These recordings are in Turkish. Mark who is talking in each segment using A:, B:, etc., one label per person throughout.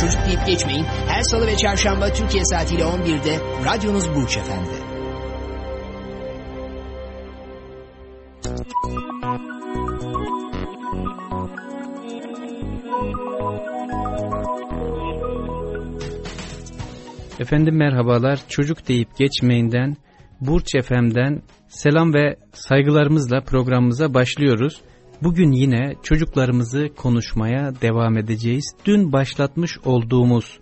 A: Çocuk deyip geçmeyin. Her salı ve çarşamba Türkiye saatiyle 11'de radyonuz Burç Efendi.
B: Efendim merhabalar. Çocuk deyip geçmeyinden Burç FM'den selam ve saygılarımızla programımıza başlıyoruz. Bugün yine çocuklarımızı konuşmaya devam edeceğiz. Dün başlatmış olduğumuz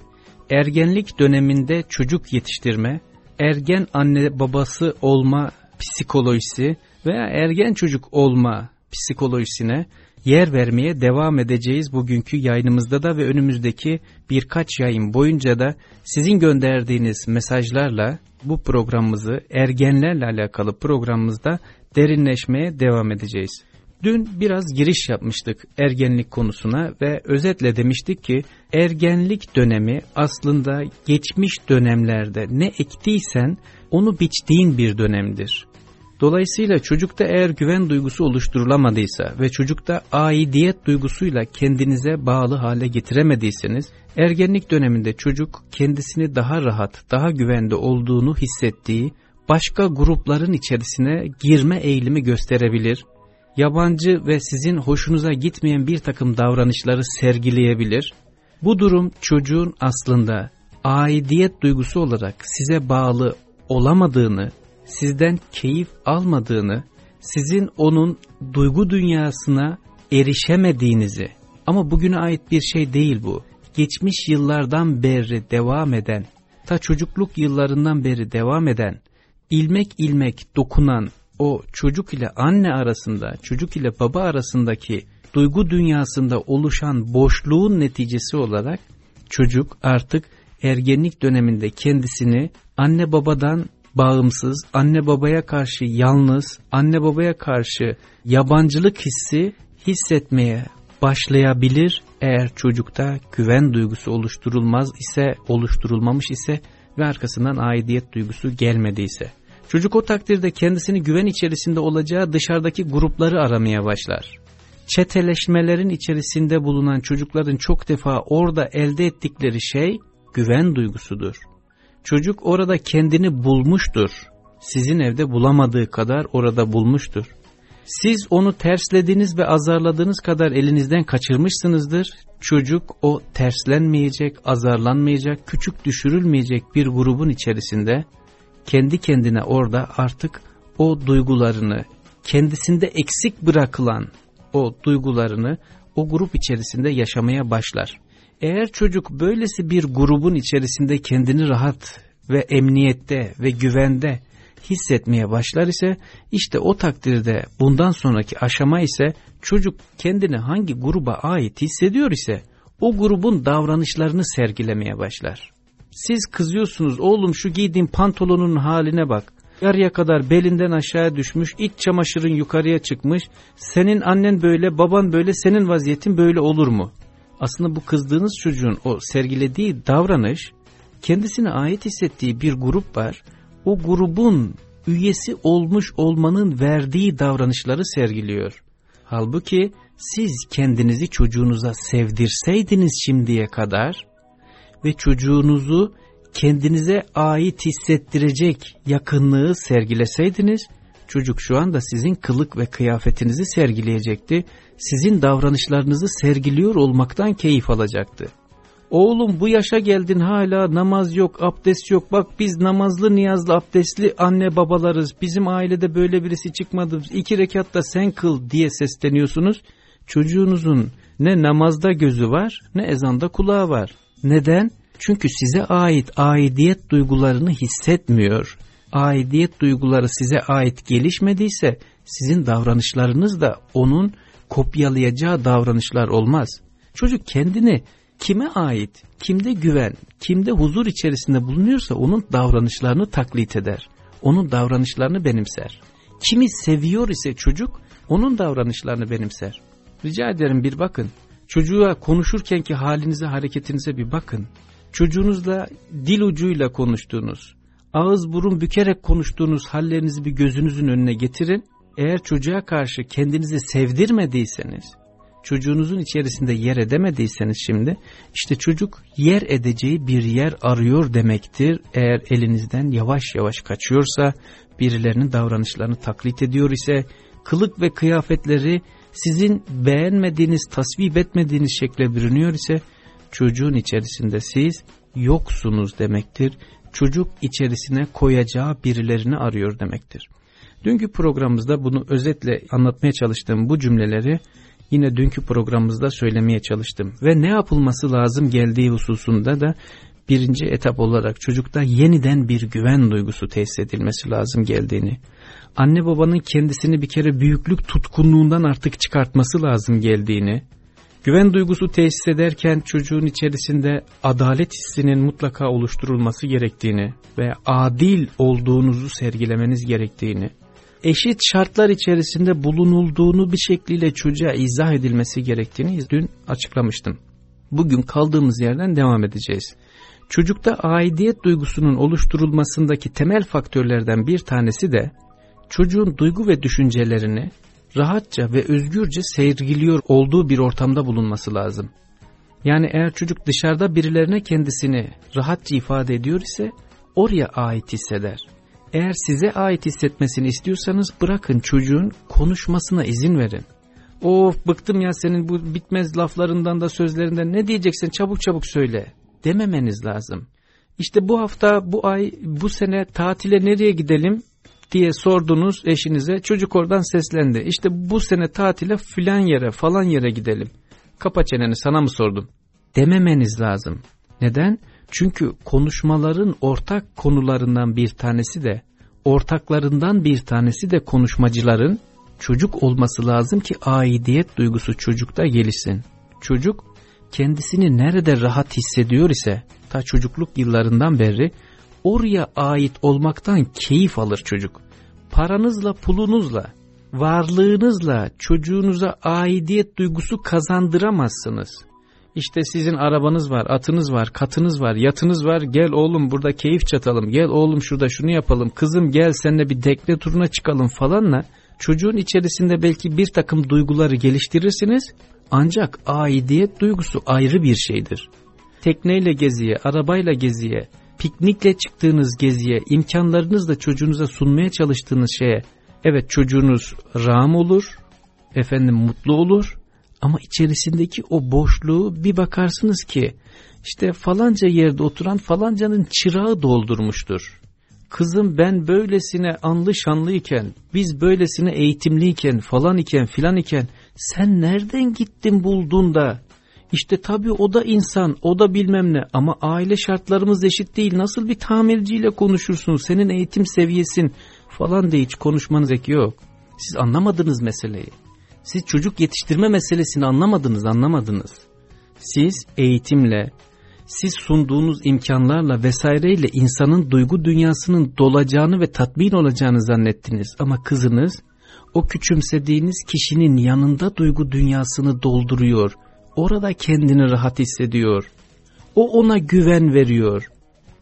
B: ergenlik döneminde çocuk yetiştirme, ergen anne babası olma psikolojisi veya ergen çocuk olma psikolojisine yer vermeye devam edeceğiz bugünkü yayınımızda da ve önümüzdeki birkaç yayın boyunca da sizin gönderdiğiniz mesajlarla bu programımızı ergenlerle alakalı programımızda derinleşmeye devam edeceğiz. Dün biraz giriş yapmıştık ergenlik konusuna ve özetle demiştik ki ergenlik dönemi aslında geçmiş dönemlerde ne ektiysen onu biçtiğin bir dönemdir. Dolayısıyla çocukta eğer güven duygusu oluşturulamadıysa ve çocukta aidiyet duygusuyla kendinize bağlı hale getiremediyseniz, ergenlik döneminde çocuk kendisini daha rahat, daha güvende olduğunu hissettiği başka grupların içerisine girme eğilimi gösterebilir, yabancı ve sizin hoşunuza gitmeyen bir takım davranışları sergileyebilir. Bu durum çocuğun aslında aidiyet duygusu olarak size bağlı olamadığını sizden keyif almadığını, sizin onun duygu dünyasına erişemediğinizi ama bugüne ait bir şey değil bu. Geçmiş yıllardan beri devam eden, ta çocukluk yıllarından beri devam eden, ilmek ilmek dokunan o çocuk ile anne arasında, çocuk ile baba arasındaki duygu dünyasında oluşan boşluğun neticesi olarak çocuk artık ergenlik döneminde kendisini anne babadan bağımsız, anne babaya karşı yalnız, anne babaya karşı yabancılık hissi hissetmeye başlayabilir eğer çocukta güven duygusu oluşturulmaz ise, oluşturulmamış ise ve arkasından aidiyet duygusu gelmediyse. Çocuk o takdirde kendisini güven içerisinde olacağı dışarıdaki grupları aramaya başlar. Çeteleşmelerin içerisinde bulunan çocukların çok defa orada elde ettikleri şey güven duygusudur. Çocuk orada kendini bulmuştur. Sizin evde bulamadığı kadar orada bulmuştur. Siz onu terslediniz ve azarladığınız kadar elinizden kaçırmışsınızdır. Çocuk o terslenmeyecek, azarlanmayacak, küçük düşürülmeyecek bir grubun içerisinde kendi kendine orada artık o duygularını, kendisinde eksik bırakılan o duygularını o grup içerisinde yaşamaya başlar. Eğer çocuk böylesi bir grubun içerisinde kendini rahat ve emniyette ve güvende hissetmeye başlar ise işte o takdirde bundan sonraki aşama ise çocuk kendini hangi gruba ait hissediyor ise o grubun davranışlarını sergilemeye başlar. Siz kızıyorsunuz oğlum şu giydiğin pantolonun haline bak. Yarıya kadar belinden aşağıya düşmüş, iç çamaşırın yukarıya çıkmış. Senin annen böyle, baban böyle, senin vaziyetin böyle olur mu? aslında bu kızdığınız çocuğun o sergilediği davranış kendisine ait hissettiği bir grup var. O grubun üyesi olmuş olmanın verdiği davranışları sergiliyor. Halbuki siz kendinizi çocuğunuza sevdirseydiniz şimdiye kadar ve çocuğunuzu kendinize ait hissettirecek yakınlığı sergileseydiniz Çocuk şu anda sizin kılık ve kıyafetinizi sergileyecekti. Sizin davranışlarınızı sergiliyor olmaktan keyif alacaktı. Oğlum bu yaşa geldin hala namaz yok, abdest yok. Bak biz namazlı, niyazlı, abdestli anne babalarız. Bizim ailede böyle birisi çıkmadı. İki rekatta sen kıl diye sesleniyorsunuz. Çocuğunuzun ne namazda gözü var ne ezanda kulağı var. Neden? Çünkü size ait aidiyet duygularını hissetmiyor aidiyet duyguları size ait gelişmediyse sizin davranışlarınız da onun kopyalayacağı davranışlar olmaz. Çocuk kendini kime ait, kimde güven, kimde huzur içerisinde bulunuyorsa onun davranışlarını taklit eder. Onun davranışlarını benimser. Kimi seviyor ise çocuk onun davranışlarını benimser. Rica ederim bir bakın. Çocuğa konuşurkenki halinize, hareketinize bir bakın. Çocuğunuzla dil ucuyla konuştuğunuz, ağız burun bükerek konuştuğunuz hallerinizi bir gözünüzün önüne getirin. Eğer çocuğa karşı kendinizi sevdirmediyseniz, çocuğunuzun içerisinde yer edemediyseniz şimdi, işte çocuk yer edeceği bir yer arıyor demektir. Eğer elinizden yavaş yavaş kaçıyorsa, birilerinin davranışlarını taklit ediyor ise, kılık ve kıyafetleri sizin beğenmediğiniz, tasvip etmediğiniz şekle bürünüyor ise, çocuğun içerisinde siz yoksunuz demektir. Çocuk içerisine koyacağı birilerini arıyor demektir. Dünkü programımızda bunu özetle anlatmaya çalıştığım bu cümleleri yine dünkü programımızda söylemeye çalıştım. Ve ne yapılması lazım geldiği hususunda da birinci etap olarak çocukta yeniden bir güven duygusu tesis edilmesi lazım geldiğini, anne babanın kendisini bir kere büyüklük tutkunluğundan artık çıkartması lazım geldiğini, güven duygusu tesis ederken çocuğun içerisinde adalet hissinin mutlaka oluşturulması gerektiğini ve adil olduğunuzu sergilemeniz gerektiğini, eşit şartlar içerisinde bulunulduğunu bir şekliyle çocuğa izah edilmesi gerektiğini dün açıklamıştım. Bugün kaldığımız yerden devam edeceğiz. Çocukta aidiyet duygusunun oluşturulmasındaki temel faktörlerden bir tanesi de çocuğun duygu ve düşüncelerini rahatça ve özgürce sergiliyor olduğu bir ortamda bulunması lazım. Yani eğer çocuk dışarıda birilerine kendisini rahatça ifade ediyor ise oraya ait hisseder. Eğer size ait hissetmesini istiyorsanız bırakın çocuğun konuşmasına izin verin. Of bıktım ya senin bu bitmez laflarından da sözlerinden ne diyeceksin çabuk çabuk söyle dememeniz lazım. İşte bu hafta, bu ay, bu sene tatile nereye gidelim diye sordunuz eşinize. Çocuk oradan seslendi. İşte bu sene tatile filan yere falan yere gidelim. Kapa çeneni sana mı sordum? Dememeniz lazım. Neden? Çünkü konuşmaların ortak konularından bir tanesi de, ortaklarından bir tanesi de konuşmacıların çocuk olması lazım ki aidiyet duygusu çocukta gelişsin. Çocuk kendisini nerede rahat hissediyor ise ta çocukluk yıllarından beri oraya ait olmaktan keyif alır çocuk. Paranızla pulunuzla varlığınızla çocuğunuza aidiyet duygusu kazandıramazsınız. İşte sizin arabanız var, atınız var, katınız var, yatınız var. Gel oğlum burada keyif çatalım. Gel oğlum şurada şunu yapalım. Kızım gel seninle bir dekle turuna çıkalım falanla. Çocuğun içerisinde belki bir takım duyguları geliştirirsiniz. Ancak aidiyet duygusu ayrı bir şeydir. Tekneyle geziye, arabayla geziye, piknikle çıktığınız geziye, imkanlarınızla çocuğunuza sunmaya çalıştığınız şeye, evet çocuğunuz rağm olur, efendim mutlu olur ama içerisindeki o boşluğu bir bakarsınız ki işte falanca yerde oturan falancanın çırağı doldurmuştur. Kızım ben böylesine anlı şanlıyken, biz böylesine eğitimliyken, falan iken filan iken sen nereden gittin buldun da? İşte tabii o da insan, o da bilmem ne ama aile şartlarımız eşit değil. Nasıl bir tamirciyle konuşursun, senin eğitim seviyesin falan diye hiç konuşmanız ek yok. Siz anlamadınız meseleyi. Siz çocuk yetiştirme meselesini anlamadınız, anlamadınız. Siz eğitimle, siz sunduğunuz imkanlarla vesaireyle insanın duygu dünyasının dolacağını ve tatmin olacağını zannettiniz. Ama kızınız o küçümsediğiniz kişinin yanında duygu dünyasını dolduruyor. Orada kendini rahat hissediyor. O ona güven veriyor.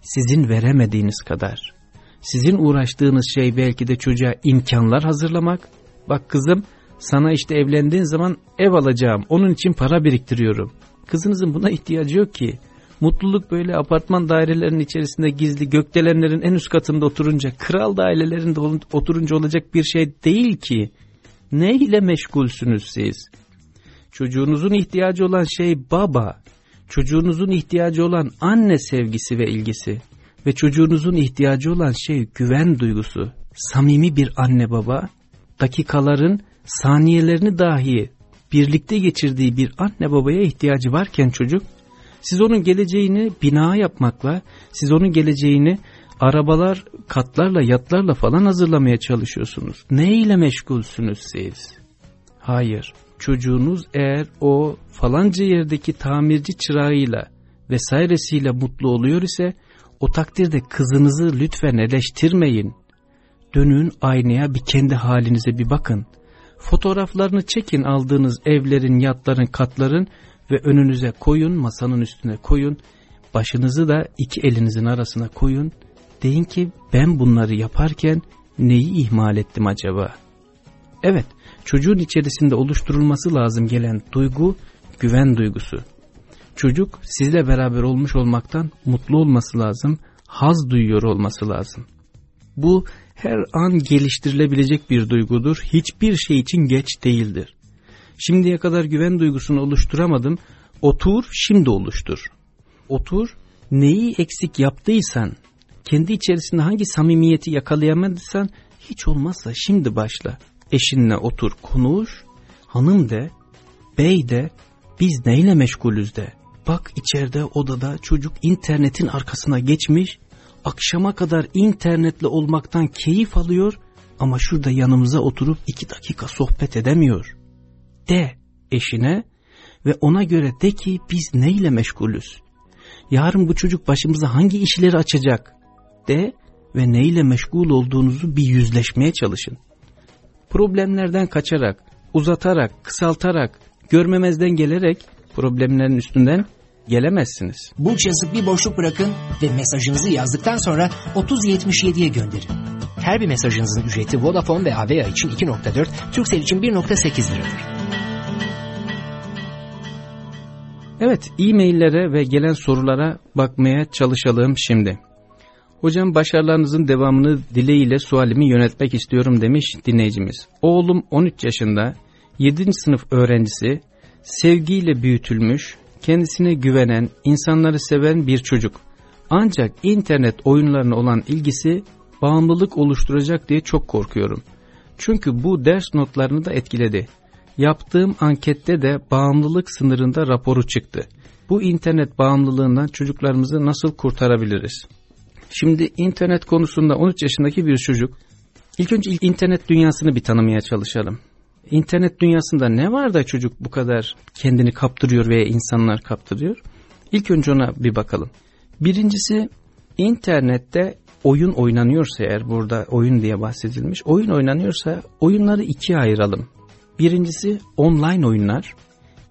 B: Sizin veremediğiniz kadar. Sizin uğraştığınız şey belki de çocuğa imkanlar hazırlamak. Bak kızım sana işte evlendiğin zaman ev alacağım. Onun için para biriktiriyorum. Kızınızın buna ihtiyacı yok ki. Mutluluk böyle apartman dairelerinin içerisinde gizli gökdelenlerin en üst katında oturunca, kral dairelerinde oturunca olacak bir şey değil ki. Ne ile meşgulsünüz siz? Çocuğunuzun ihtiyacı olan şey baba. Çocuğunuzun ihtiyacı olan anne sevgisi ve ilgisi. Ve çocuğunuzun ihtiyacı olan şey güven duygusu. Samimi bir anne baba, dakikaların saniyelerini dahi birlikte geçirdiği bir anne babaya ihtiyacı varken çocuk, siz onun geleceğini bina yapmakla, siz onun geleceğini arabalar, katlarla, yatlarla falan hazırlamaya çalışıyorsunuz. Ne ile meşgulsünüz siz? Hayır, çocuğunuz eğer o falanca yerdeki tamirci çırağıyla vesairesiyle mutlu oluyor ise o takdirde kızınızı lütfen eleştirmeyin. Dönün aynaya bir kendi halinize bir bakın. Fotoğraflarını çekin aldığınız evlerin, yatların, katların ve önünüze koyun, masanın üstüne koyun. Başınızı da iki elinizin arasına koyun. Deyin ki ben bunları yaparken neyi ihmal ettim acaba? Evet, çocuğun içerisinde oluşturulması lazım gelen duygu güven duygusu. Çocuk sizle beraber olmuş olmaktan mutlu olması lazım, haz duyuyor olması lazım. Bu her an geliştirilebilecek bir duygudur. Hiçbir şey için geç değildir. Şimdiye kadar güven duygusunu oluşturamadım. Otur, şimdi oluştur. Otur, neyi eksik yaptıysan, kendi içerisinde hangi samimiyeti yakalayamadıysan, hiç olmazsa şimdi başla. Eşinle otur, konuş, hanım de, bey de, biz neyle meşgulüz de. Bak içeride odada çocuk internetin arkasına geçmiş, akşama kadar internetle olmaktan keyif alıyor ama şurada yanımıza oturup iki dakika sohbet edemiyor. De eşine ve ona göre de ki biz neyle meşgulüz? Yarın bu çocuk başımıza hangi işleri açacak? De ve neyle meşgul olduğunuzu bir yüzleşmeye çalışın. Problemlerden kaçarak, uzatarak, kısaltarak, görmemezden gelerek problemlerin üstünden gelemezsiniz.
A: Burç yazıp bir boşluk bırakın ve mesajınızı yazdıktan sonra 3077'ye gönderin. Her bir mesajınızın ücreti Vodafone ve Avea için 2.4, Turkcell için 1.8 liradır.
B: Evet, e-maillere ve gelen sorulara bakmaya çalışalım şimdi. Hocam başarılarınızın devamını dileğiyle sualimi yönetmek istiyorum demiş dinleyicimiz. Oğlum 13 yaşında, 7. sınıf öğrencisi, sevgiyle büyütülmüş, kendisine güvenen, insanları seven bir çocuk. Ancak internet oyunlarına olan ilgisi bağımlılık oluşturacak diye çok korkuyorum. Çünkü bu ders notlarını da etkiledi. Yaptığım ankette de bağımlılık sınırında raporu çıktı. Bu internet bağımlılığından çocuklarımızı nasıl kurtarabiliriz? Şimdi internet konusunda 13 yaşındaki bir çocuk. İlk önce internet dünyasını bir tanımaya çalışalım. İnternet dünyasında ne var da çocuk bu kadar kendini kaptırıyor veya insanlar kaptırıyor? İlk önce ona bir bakalım. Birincisi internette oyun oynanıyorsa eğer burada oyun diye bahsedilmiş. Oyun oynanıyorsa oyunları ikiye ayıralım. Birincisi online oyunlar.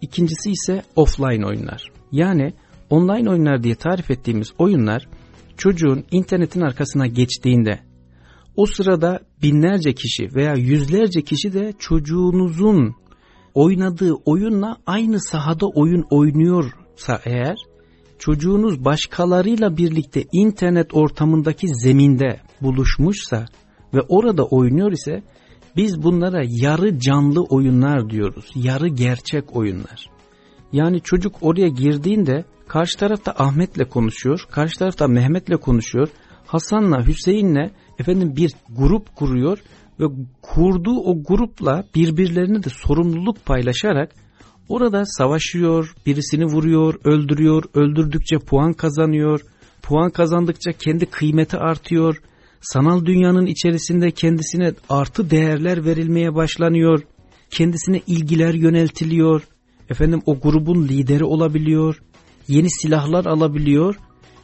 B: ikincisi ise offline oyunlar. Yani online oyunlar diye tarif ettiğimiz oyunlar çocuğun internetin arkasına geçtiğinde o sırada binlerce kişi veya yüzlerce kişi de çocuğunuzun oynadığı oyunla aynı sahada oyun oynuyorsa eğer çocuğunuz başkalarıyla birlikte internet ortamındaki zeminde buluşmuşsa ve orada oynuyor ise biz bunlara yarı canlı oyunlar diyoruz. Yarı gerçek oyunlar. Yani çocuk oraya girdiğinde karşı tarafta Ahmet'le konuşuyor, karşı tarafta Mehmet'le konuşuyor, Hasan'la, Hüseyin'le efendim bir grup kuruyor ve kurduğu o grupla birbirlerini de sorumluluk paylaşarak orada savaşıyor, birisini vuruyor, öldürüyor, öldürdükçe puan kazanıyor, puan kazandıkça kendi kıymeti artıyor, sanal dünyanın içerisinde kendisine artı değerler verilmeye başlanıyor, kendisine ilgiler yöneltiliyor, efendim o grubun lideri olabiliyor, yeni silahlar alabiliyor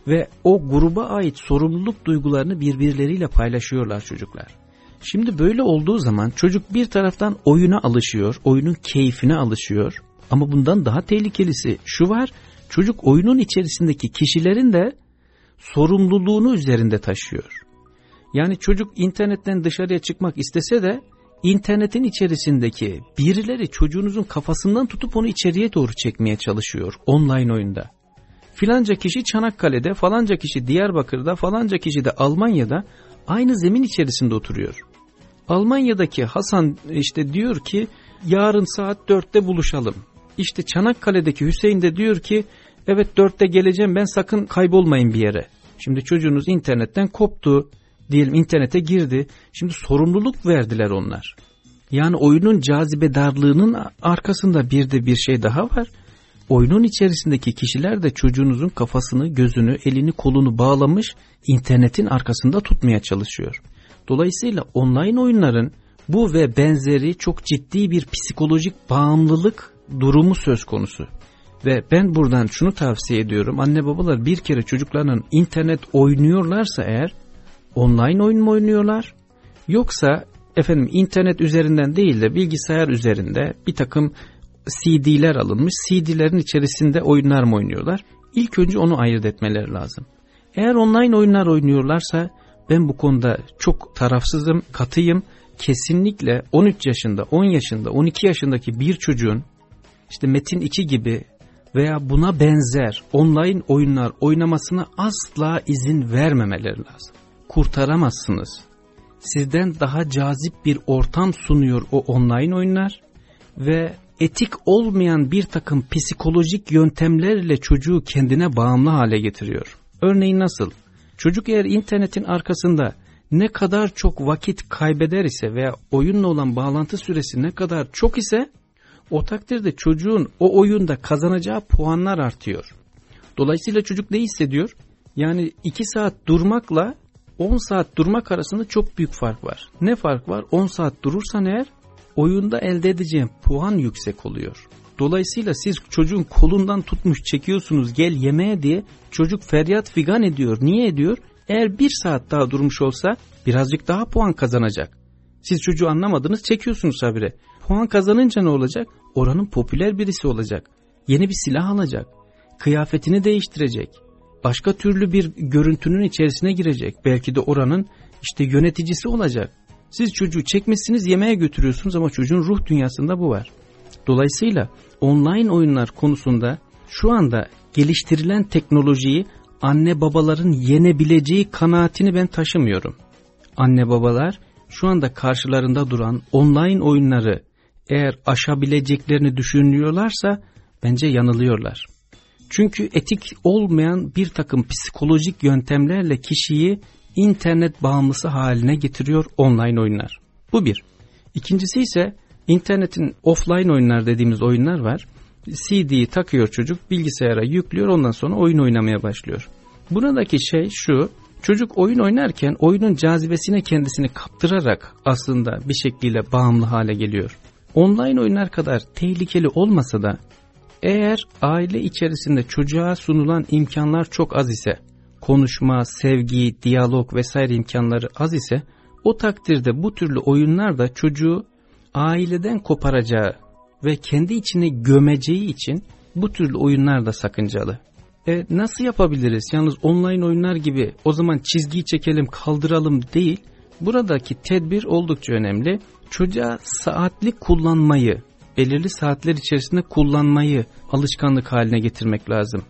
B: ve o gruba ait sorumluluk duygularını birbirleriyle paylaşıyorlar çocuklar. Şimdi böyle olduğu zaman çocuk bir taraftan oyuna alışıyor, oyunun keyfine alışıyor. Ama bundan daha tehlikelisi şu var, çocuk oyunun içerisindeki kişilerin de sorumluluğunu üzerinde taşıyor. Yani çocuk internetten dışarıya çıkmak istese de internetin içerisindeki birileri çocuğunuzun kafasından tutup onu içeriye doğru çekmeye çalışıyor online oyunda filanca kişi Çanakkale'de, falanca kişi Diyarbakır'da, falanca kişi de Almanya'da aynı zemin içerisinde oturuyor. Almanya'daki Hasan işte diyor ki yarın saat dörtte buluşalım. İşte Çanakkale'deki Hüseyin de diyor ki evet dörtte geleceğim ben sakın kaybolmayın bir yere. Şimdi çocuğunuz internetten koptu diyelim internete girdi. Şimdi sorumluluk verdiler onlar. Yani oyunun cazibe darlığının arkasında bir de bir şey daha var oyunun içerisindeki kişiler de çocuğunuzun kafasını, gözünü, elini, kolunu bağlamış internetin arkasında tutmaya çalışıyor. Dolayısıyla online oyunların Bu ve benzeri çok ciddi bir psikolojik bağımlılık durumu söz konusu. Ve ben buradan şunu tavsiye ediyorum. Anne babalar bir kere çocuklarının internet oynuyorlarsa eğer online oyun mu oynuyorlar? Yoksa efendim internet üzerinden değil de bilgisayar üzerinde bir takım CD'ler alınmış. CD'lerin içerisinde oyunlar mı oynuyorlar? İlk önce onu ayırt etmeleri lazım. Eğer online oyunlar oynuyorlarsa ben bu konuda çok tarafsızım, katıyım. Kesinlikle 13 yaşında, 10 yaşında, 12 yaşındaki bir çocuğun işte Metin 2 gibi veya buna benzer online oyunlar oynamasına asla izin vermemeleri lazım. Kurtaramazsınız. Sizden daha cazip bir ortam sunuyor o online oyunlar ve etik olmayan bir takım psikolojik yöntemlerle çocuğu kendine bağımlı hale getiriyor. Örneğin nasıl? Çocuk eğer internetin arkasında ne kadar çok vakit kaybeder ise veya oyunla olan bağlantı süresi ne kadar çok ise o takdirde çocuğun o oyunda kazanacağı puanlar artıyor. Dolayısıyla çocuk ne hissediyor? Yani 2 saat durmakla 10 saat durmak arasında çok büyük fark var. Ne fark var? 10 saat durursan eğer oyunda elde edeceğin puan yüksek oluyor. Dolayısıyla siz çocuğun kolundan tutmuş çekiyorsunuz gel yemeğe diye çocuk feryat figan ediyor. Niye ediyor? Eğer bir saat daha durmuş olsa birazcık daha puan kazanacak. Siz çocuğu anlamadınız çekiyorsunuz habire. Puan kazanınca ne olacak? Oranın popüler birisi olacak. Yeni bir silah alacak. Kıyafetini değiştirecek. Başka türlü bir görüntünün içerisine girecek. Belki de oranın işte yöneticisi olacak. Siz çocuğu çekmişsiniz yemeğe götürüyorsunuz ama çocuğun ruh dünyasında bu var. Dolayısıyla online oyunlar konusunda şu anda geliştirilen teknolojiyi anne babaların yenebileceği kanaatini ben taşımıyorum. Anne babalar şu anda karşılarında duran online oyunları eğer aşabileceklerini düşünüyorlarsa bence yanılıyorlar. Çünkü etik olmayan bir takım psikolojik yöntemlerle kişiyi internet bağımlısı haline getiriyor online oyunlar. Bu bir. İkincisi ise internetin offline oyunlar dediğimiz oyunlar var. CD'yi takıyor çocuk bilgisayara yüklüyor ondan sonra oyun oynamaya başlıyor. Buradaki şey şu çocuk oyun oynarken oyunun cazibesine kendisini kaptırarak aslında bir şekilde bağımlı hale geliyor. Online oyunlar kadar tehlikeli olmasa da eğer aile içerisinde çocuğa sunulan imkanlar çok az ise konuşma, sevgi, diyalog vesaire imkanları az ise o takdirde bu türlü oyunlar da çocuğu aileden koparacağı ve kendi içine gömeceği için bu türlü oyunlar da sakıncalı. E nasıl yapabiliriz? Yalnız online oyunlar gibi o zaman çizgiyi çekelim kaldıralım değil. Buradaki tedbir oldukça önemli. Çocuğa saatli kullanmayı, belirli saatler içerisinde kullanmayı alışkanlık haline getirmek lazım.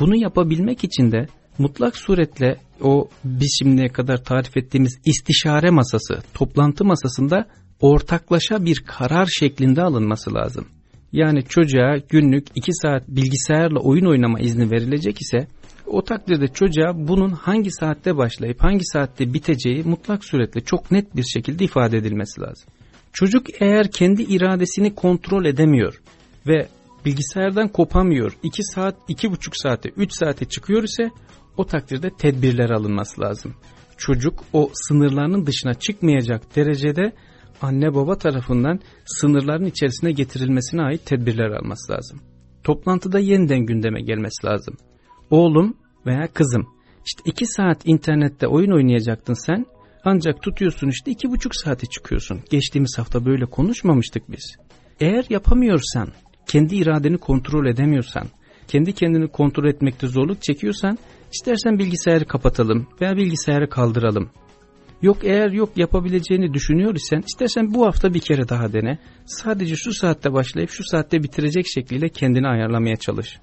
B: Bunu yapabilmek için de mutlak suretle o biz şimdiye kadar tarif ettiğimiz istişare masası, toplantı masasında ortaklaşa bir karar şeklinde alınması lazım. Yani çocuğa günlük 2 saat bilgisayarla oyun oynama izni verilecek ise o takdirde çocuğa bunun hangi saatte başlayıp hangi saatte biteceği mutlak suretle çok net bir şekilde ifade edilmesi lazım. Çocuk eğer kendi iradesini kontrol edemiyor ve bilgisayardan kopamıyor 2 saat, 2,5 saate, 3 saate çıkıyor ise o takdirde tedbirler alınması lazım. Çocuk o sınırlarının dışına çıkmayacak derecede anne baba tarafından sınırların içerisine getirilmesine ait tedbirler alması lazım. Toplantıda yeniden gündeme gelmesi lazım. Oğlum veya kızım işte iki saat internette oyun oynayacaktın sen ancak tutuyorsun işte iki buçuk saate çıkıyorsun. Geçtiğimiz hafta böyle konuşmamıştık biz. Eğer yapamıyorsan, kendi iradeni kontrol edemiyorsan, kendi kendini kontrol etmekte zorluk çekiyorsan istersen bilgisayarı kapatalım veya bilgisayarı kaldıralım. Yok eğer yok yapabileceğini düşünüyor isen istersen bu hafta bir kere daha dene. Sadece şu saatte başlayıp şu saatte bitirecek şekliyle kendini ayarlamaya çalış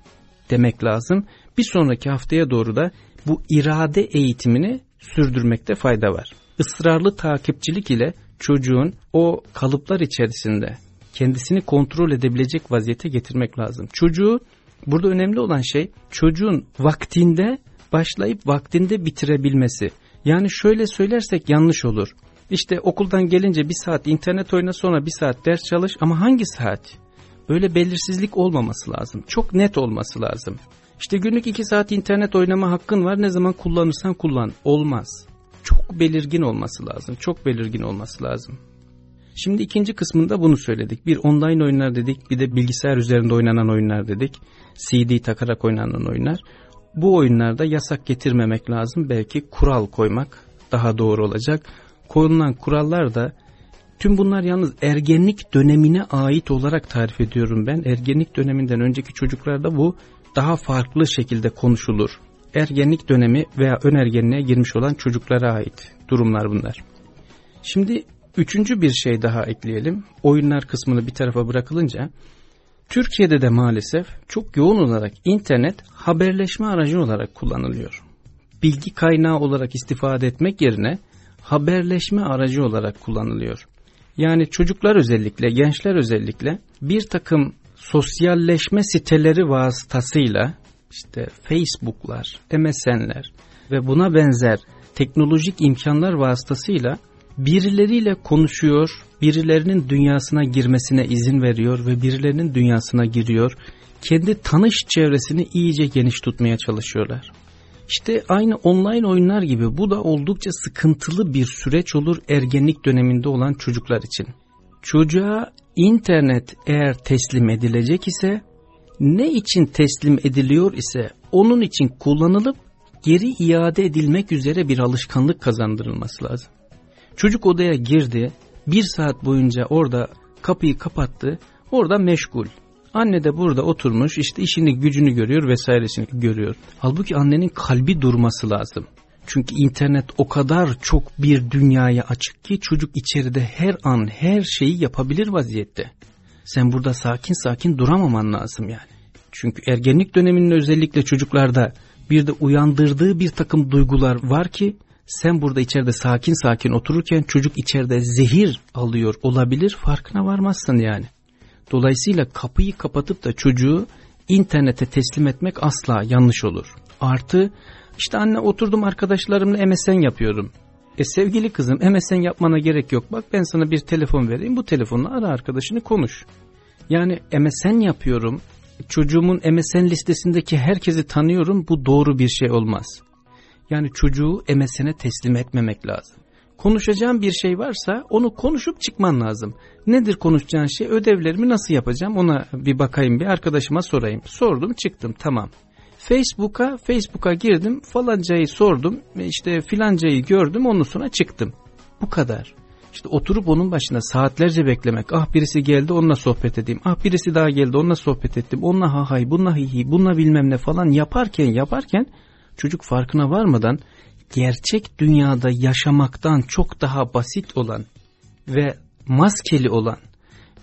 B: demek lazım. Bir sonraki haftaya doğru da bu irade eğitimini sürdürmekte fayda var. Israrlı takipçilik ile çocuğun o kalıplar içerisinde kendisini kontrol edebilecek vaziyete getirmek lazım. Çocuğu burada önemli olan şey çocuğun vaktinde başlayıp vaktinde bitirebilmesi. Yani şöyle söylersek yanlış olur. İşte okuldan gelince bir saat internet oyna sonra bir saat ders çalış ama hangi saat? Böyle belirsizlik olmaması lazım. Çok net olması lazım. İşte günlük iki saat internet oynama hakkın var ne zaman kullanırsan kullan. Olmaz. Çok belirgin olması lazım. Çok belirgin olması lazım. Şimdi ikinci kısmında bunu söyledik. Bir online oyunlar dedik, bir de bilgisayar üzerinde oynanan oyunlar dedik. CD takarak oynanan oyunlar. Bu oyunlarda yasak getirmemek lazım. Belki kural koymak daha doğru olacak. Koyulan kurallar da tüm bunlar yalnız ergenlik dönemine ait olarak tarif ediyorum ben. Ergenlik döneminden önceki çocuklarda bu daha farklı şekilde konuşulur. Ergenlik dönemi veya ön ergenliğe girmiş olan çocuklara ait durumlar bunlar. Şimdi üçüncü bir şey daha ekleyelim. Oyunlar kısmını bir tarafa bırakılınca Türkiye'de de maalesef çok yoğun olarak internet haberleşme aracı olarak kullanılıyor. Bilgi kaynağı olarak istifade etmek yerine haberleşme aracı olarak kullanılıyor. Yani çocuklar özellikle, gençler özellikle bir takım sosyalleşme siteleri vasıtasıyla işte Facebook'lar, MSN'ler ve buna benzer teknolojik imkanlar vasıtasıyla birileriyle konuşuyor, birilerinin dünyasına girmesine izin veriyor ve birilerinin dünyasına giriyor. Kendi tanış çevresini iyice geniş tutmaya çalışıyorlar. İşte aynı online oyunlar gibi bu da oldukça sıkıntılı bir süreç olur ergenlik döneminde olan çocuklar için. Çocuğa internet eğer teslim edilecek ise ne için teslim ediliyor ise onun için kullanılıp geri iade edilmek üzere bir alışkanlık kazandırılması lazım. Çocuk odaya girdi, bir saat boyunca orada kapıyı kapattı, orada meşgul. Anne de burada oturmuş işte işini gücünü görüyor vesairesini görüyor. Halbuki annenin kalbi durması lazım. Çünkü internet o kadar çok bir dünyaya açık ki çocuk içeride her an her şeyi yapabilir vaziyette. Sen burada sakin sakin duramaman lazım yani. Çünkü ergenlik döneminin özellikle çocuklarda bir de uyandırdığı bir takım duygular var ki sen burada içeride sakin sakin otururken çocuk içeride zehir alıyor olabilir farkına varmazsın yani. Dolayısıyla kapıyı kapatıp da çocuğu internete teslim etmek asla yanlış olur. Artı işte anne oturdum arkadaşlarımla MSN yapıyorum. E sevgili kızım MSN yapmana gerek yok. Bak ben sana bir telefon vereyim. Bu telefonla ara arkadaşını konuş. Yani MSN yapıyorum. Çocuğumun MSN listesindeki herkesi tanıyorum. Bu doğru bir şey olmaz. Yani çocuğu MSN'e teslim etmemek lazım. Konuşacağım bir şey varsa onu konuşup çıkman lazım. Nedir konuşacağın şey? Ödevlerimi nasıl yapacağım? Ona bir bakayım bir arkadaşıma sorayım. Sordum çıktım tamam. Facebook'a Facebook'a girdim falancayı sordum işte filancayı gördüm ondan sonra çıktım. Bu kadar. İşte oturup onun başına saatlerce beklemek. Ah birisi geldi onunla sohbet edeyim. Ah birisi daha geldi onunla sohbet ettim. Onunla ha hay bununla hi hi bununla bilmem ne falan yaparken yaparken çocuk farkına varmadan gerçek dünyada yaşamaktan çok daha basit olan ve maskeli olan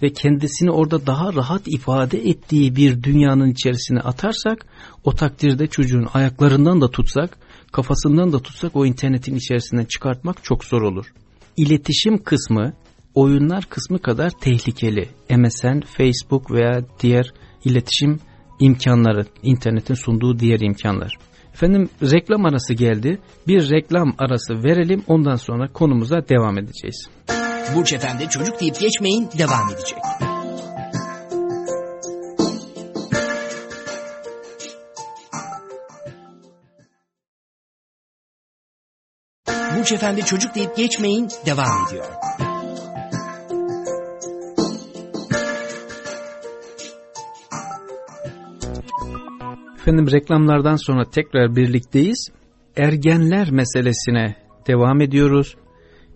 B: ve kendisini orada daha rahat ifade ettiği bir dünyanın içerisine atarsak o takdirde çocuğun ayaklarından da tutsak kafasından da tutsak o internetin içerisinden çıkartmak çok zor olur. İletişim kısmı oyunlar kısmı kadar tehlikeli. MSN, Facebook veya diğer iletişim imkanları, internetin sunduğu diğer imkanlar. Efendim reklam arası geldi. Bir reklam arası verelim ondan sonra konumuza devam edeceğiz.
A: Burç Efendi çocuk deyip geçmeyin devam edecek. Burç Efendi çocuk deyip geçmeyin devam ediyor.
B: Efendim reklamlardan sonra tekrar birlikteyiz. Ergenler meselesine devam ediyoruz.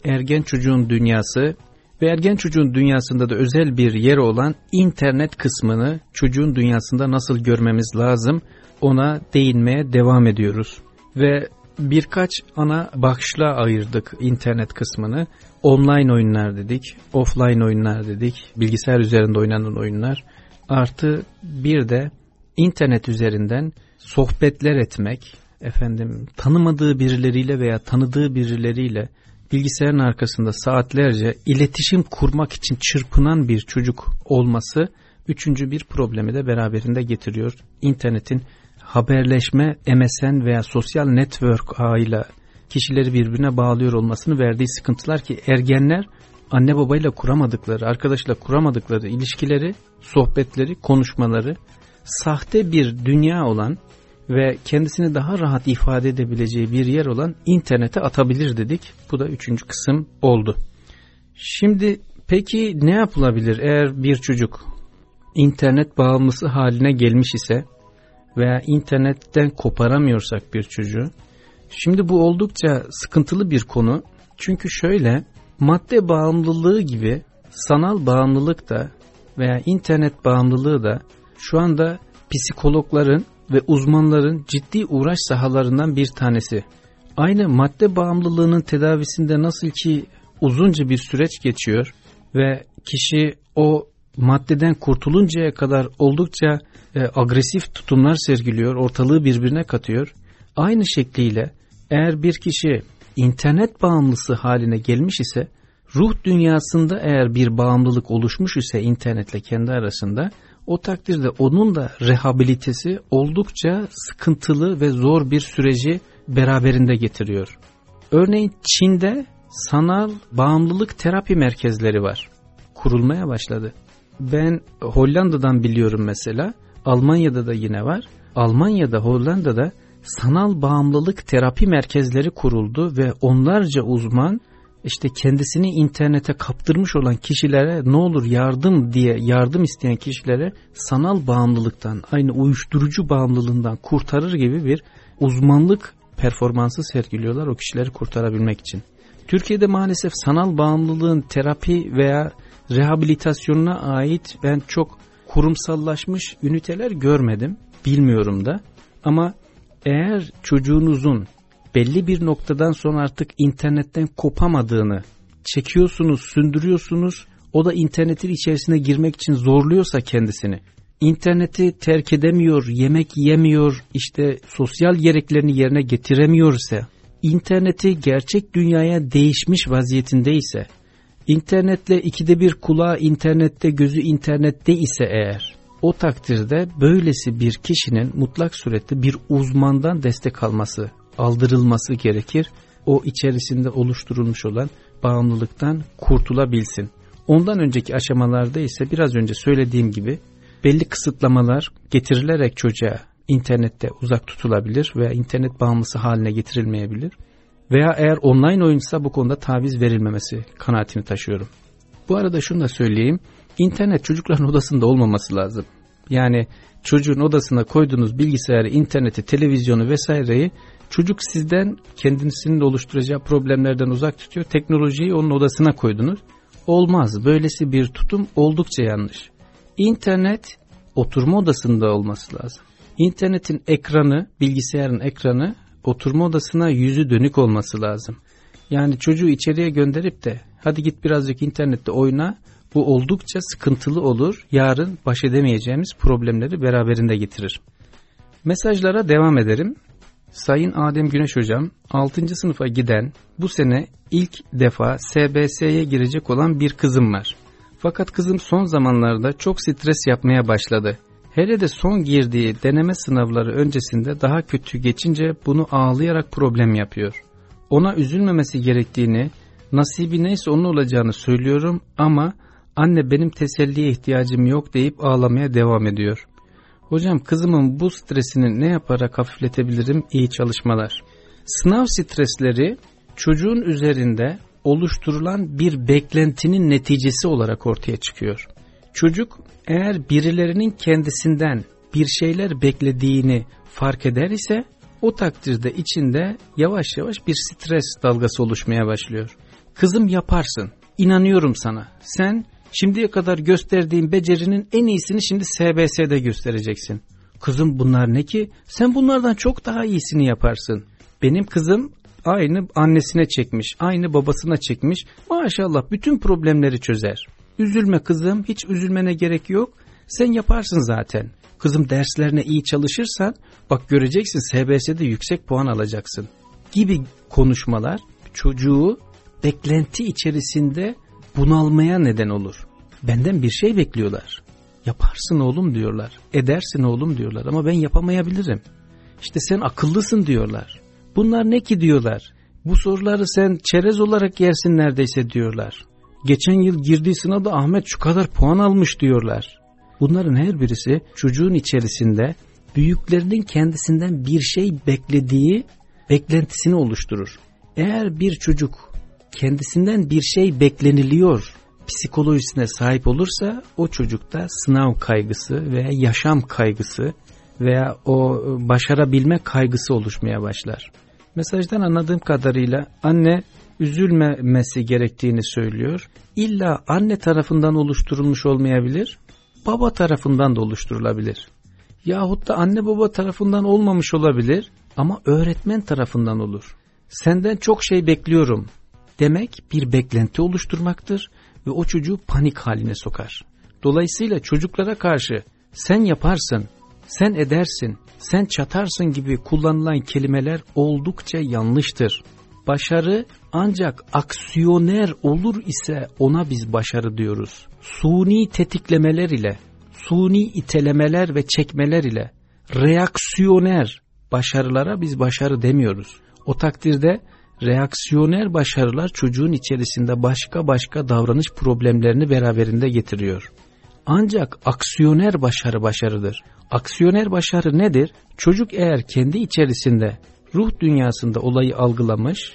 B: Ergen çocuğun dünyası ve ergen çocuğun dünyasında da özel bir yer olan internet kısmını çocuğun dünyasında nasıl görmemiz lazım ona değinmeye devam ediyoruz. Ve birkaç ana başlığa ayırdık internet kısmını. Online oyunlar dedik, offline oyunlar dedik, bilgisayar üzerinde oynanan oyunlar. Artı bir de internet üzerinden sohbetler etmek, efendim tanımadığı birileriyle veya tanıdığı birileriyle bilgisayarın arkasında saatlerce iletişim kurmak için çırpınan bir çocuk olması üçüncü bir problemi de beraberinde getiriyor. İnternetin haberleşme, MSN veya sosyal network ağıyla kişileri birbirine bağlıyor olmasını verdiği sıkıntılar ki ergenler anne babayla kuramadıkları, arkadaşla kuramadıkları ilişkileri, sohbetleri, konuşmaları sahte bir dünya olan ve kendisini daha rahat ifade edebileceği bir yer olan internete atabilir dedik. Bu da üçüncü kısım oldu. Şimdi Peki ne yapılabilir eğer bir çocuk internet bağımlısı haline gelmiş ise veya internetten koparamıyorsak bir çocuğu. Şimdi bu oldukça sıkıntılı bir konu. Çünkü şöyle madde bağımlılığı gibi sanal bağımlılık da veya internet bağımlılığı da şu anda psikologların ve uzmanların ciddi uğraş sahalarından bir tanesi. Aynı madde bağımlılığının tedavisinde nasıl ki uzunca bir süreç geçiyor ve kişi o maddeden kurtuluncaya kadar oldukça e, agresif tutumlar sergiliyor, ortalığı birbirine katıyor. Aynı şekliyle eğer bir kişi internet bağımlısı haline gelmiş ise ruh dünyasında eğer bir bağımlılık oluşmuş ise internetle kendi arasında o takdirde onun da rehabilitesi oldukça sıkıntılı ve zor bir süreci beraberinde getiriyor. Örneğin Çin'de sanal bağımlılık terapi merkezleri var. Kurulmaya başladı. Ben Hollanda'dan biliyorum mesela. Almanya'da da yine var. Almanya'da, Hollanda'da sanal bağımlılık terapi merkezleri kuruldu ve onlarca uzman işte kendisini internete kaptırmış olan kişilere ne olur yardım diye yardım isteyen kişilere sanal bağımlılıktan aynı uyuşturucu bağımlılığından kurtarır gibi bir uzmanlık performansı sergiliyorlar o kişileri kurtarabilmek için. Türkiye'de maalesef sanal bağımlılığın terapi veya rehabilitasyonuna ait ben çok kurumsallaşmış üniteler görmedim. Bilmiyorum da. Ama eğer çocuğunuzun belli bir noktadan sonra artık internetten kopamadığını çekiyorsunuz, sündürüyorsunuz. O da internetin içerisine girmek için zorluyorsa kendisini. İnterneti terk edemiyor, yemek yemiyor, işte sosyal gereklerini yerine getiremiyorsa, interneti gerçek dünyaya değişmiş vaziyetindeyse, internetle ikide bir kulağı internette gözü internette ise eğer, o takdirde böylesi bir kişinin mutlak surette bir uzmandan destek alması, aldırılması gerekir. O içerisinde oluşturulmuş olan bağımlılıktan kurtulabilsin. Ondan önceki aşamalarda ise biraz önce söylediğim gibi belli kısıtlamalar getirilerek çocuğa internette uzak tutulabilir veya internet bağımlısı haline getirilmeyebilir. Veya eğer online oyunsa bu konuda taviz verilmemesi kanaatini taşıyorum. Bu arada şunu da söyleyeyim. İnternet çocukların odasında olmaması lazım. Yani çocuğun odasına koyduğunuz bilgisayarı, interneti, televizyonu vesaireyi çocuk sizden kendisinin oluşturacağı problemlerden uzak tutuyor. Teknolojiyi onun odasına koydunuz. Olmaz. Böylesi bir tutum oldukça yanlış. İnternet oturma odasında olması lazım. İnternetin ekranı, bilgisayarın ekranı oturma odasına yüzü dönük olması lazım. Yani çocuğu içeriye gönderip de hadi git birazcık internette oyna bu oldukça sıkıntılı olur. Yarın baş edemeyeceğimiz problemleri beraberinde getirir. Mesajlara devam ederim. Sayın Adem Güneş Hocam 6. sınıfa giden bu sene ilk defa SBS'ye girecek olan bir kızım var. Fakat kızım son zamanlarda çok stres yapmaya başladı. Hele de son girdiği deneme sınavları öncesinde daha kötü geçince bunu ağlayarak problem yapıyor. Ona üzülmemesi gerektiğini, nasibi neyse onun olacağını söylüyorum ama anne benim teselliye ihtiyacım yok deyip ağlamaya devam ediyor. Hocam kızımın bu stresini ne yaparak hafifletebilirim? İyi çalışmalar. Sınav stresleri çocuğun üzerinde oluşturulan bir beklentinin neticesi olarak ortaya çıkıyor. Çocuk eğer birilerinin kendisinden bir şeyler beklediğini fark eder ise o takdirde içinde yavaş yavaş bir stres dalgası oluşmaya başlıyor. Kızım yaparsın, inanıyorum sana. Sen şimdiye kadar gösterdiğin becerinin en iyisini şimdi SBS'de göstereceksin. Kızım bunlar ne ki? Sen bunlardan çok daha iyisini yaparsın. Benim kızım aynı annesine çekmiş, aynı babasına çekmiş. Maşallah bütün problemleri çözer. Üzülme kızım, hiç üzülmene gerek yok. Sen yaparsın zaten. Kızım derslerine iyi çalışırsan bak göreceksin SBS'de yüksek puan alacaksın. Gibi konuşmalar çocuğu beklenti içerisinde bunalmaya neden olur. Benden bir şey bekliyorlar. Yaparsın oğlum diyorlar. Edersin oğlum diyorlar ama ben yapamayabilirim. İşte sen akıllısın diyorlar. Bunlar ne ki diyorlar. Bu soruları sen çerez olarak yersin neredeyse diyorlar. Geçen yıl girdiği sınavda Ahmet şu kadar puan almış diyorlar. Bunların her birisi çocuğun içerisinde büyüklerinin kendisinden bir şey beklediği beklentisini oluşturur. Eğer bir çocuk kendisinden bir şey bekleniliyor psikolojisine sahip olursa o çocukta sınav kaygısı veya yaşam kaygısı veya o başarabilme kaygısı oluşmaya başlar. Mesajdan anladığım kadarıyla anne üzülmemesi gerektiğini söylüyor. İlla anne tarafından oluşturulmuş olmayabilir, baba tarafından da oluşturulabilir. Yahut da anne baba tarafından olmamış olabilir ama öğretmen tarafından olur. Senden çok şey bekliyorum demek bir beklenti oluşturmaktır ve o çocuğu panik haline sokar. Dolayısıyla çocuklara karşı sen yaparsın, sen edersin, sen çatarsın gibi kullanılan kelimeler oldukça yanlıştır. Başarı ancak aksiyoner olur ise ona biz başarı diyoruz. Suni tetiklemeler ile, suni itelemeler ve çekmeler ile reaksiyoner başarılara biz başarı demiyoruz. O takdirde reaksiyoner başarılar çocuğun içerisinde başka başka davranış problemlerini beraberinde getiriyor. Ancak aksiyoner başarı başarıdır. Aksiyoner başarı nedir? Çocuk eğer kendi içerisinde ruh dünyasında olayı algılamış,